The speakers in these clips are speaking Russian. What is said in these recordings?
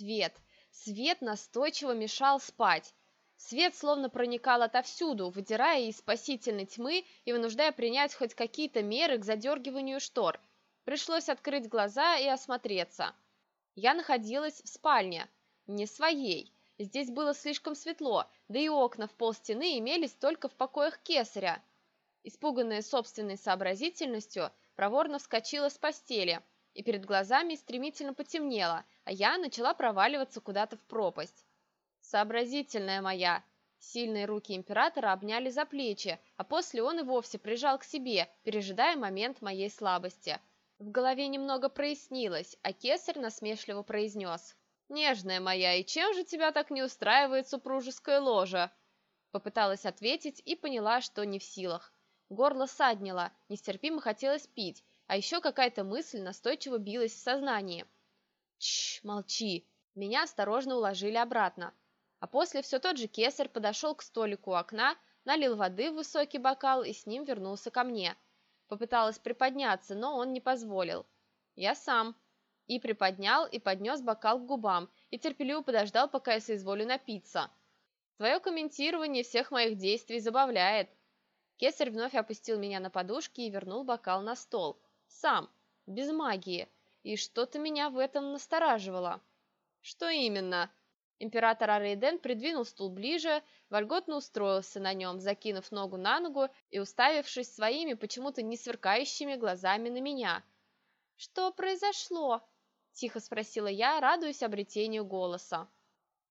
Свет. Свет настойчиво мешал спать. Свет словно проникал отовсюду, выдирая из спасительной тьмы и вынуждая принять хоть какие-то меры к задергиванию штор. Пришлось открыть глаза и осмотреться. Я находилась в спальне, не своей. Здесь было слишком светло, да и окна в полстены имелись только в покоях кесаря. Испуганная собственной сообразительностью, проворно вскочила с постели, и перед глазами стремительно потемнело, а я начала проваливаться куда-то в пропасть. Сообразительная моя. Сильные руки императора обняли за плечи, а после он и вовсе прижал к себе, пережидая момент моей слабости. В голове немного прояснилось, а кесарь насмешливо произнес. «Нежная моя, и чем же тебя так не устраивает супружеская ложа?» Попыталась ответить и поняла, что не в силах. Горло саднило, нестерпимо хотелось пить, а еще какая-то мысль настойчиво билась в сознании. «Чш, молчи!» Меня осторожно уложили обратно. А после все тот же кесарь подошел к столику у окна, налил воды в высокий бокал и с ним вернулся ко мне. Попыталась приподняться, но он не позволил. Я сам. И приподнял, и поднес бокал к губам, и терпеливо подождал, пока я соизволю напиться. Твое комментирование всех моих действий забавляет. Кесарь вновь опустил меня на подушки и вернул бокал на стол. Сам, без магии. И что-то меня в этом настораживало. Что именно? Император Арейден придвинул стул ближе, вольготно устроился на нем, закинув ногу на ногу и уставившись своими почему-то не сверкающими глазами на меня. «Что произошло?» – тихо спросила я, радуясь обретению голоса.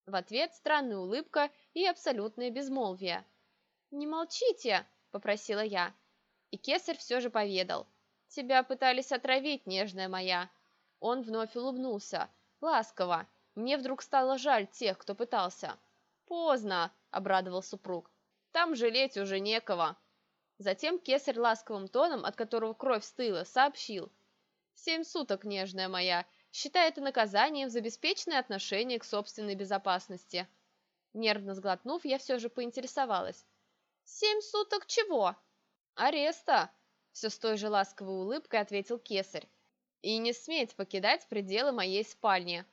В ответ странная улыбка и абсолютное безмолвие. «Не молчите!» – попросила я. И кесарь все же поведал. «Тебя пытались отравить, нежная моя». Он вновь улыбнулся, ласково, мне вдруг стало жаль тех, кто пытался. «Поздно», — обрадовал супруг. «Там жалеть уже некого». Затем кесарь ласковым тоном, от которого кровь стыла, сообщил. «Семь суток, нежная моя, считай это наказанием за беспечное отношение к собственной безопасности». Нервно сглотнув, я все же поинтересовалась. «Семь суток чего?» «Ареста», — все с той же ласковой улыбкой ответил кесарь. «И не сметь покидать пределы моей спальни».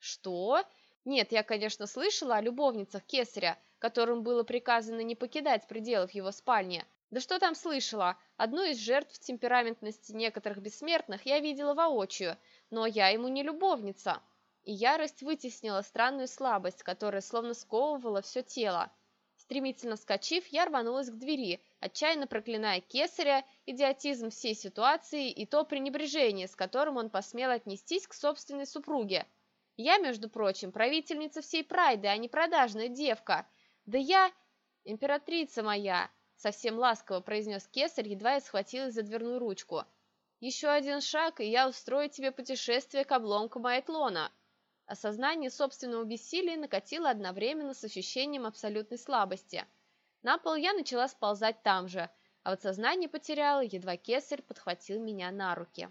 Что? Нет, я, конечно, слышала о любовницах Кесаря, которым было приказано не покидать пределов его спальни. Да что там слышала? Одну из жертв темпераментности некоторых бессмертных я видела воочию, но я ему не любовница. И ярость вытеснила странную слабость, которая словно сковывала все тело. Стремительно вскочив, я рванулась к двери, отчаянно проклиная кесаря, идиотизм всей ситуации и то пренебрежение, с которым он посмел отнестись к собственной супруге. Я, между прочим, правительница всей Прайды, а не продажная девка. Да я... Императрица моя, совсем ласково произнес кесарь, едва я схватилась за дверную ручку. Еще один шаг, и я устрою тебе путешествие к обломкам Айтлона. Осознание собственного бессилия накатило одновременно с ощущением абсолютной слабости. На пол я начала сползать там же, а вот сознание потеряла, едва кесарь подхватил меня на руки.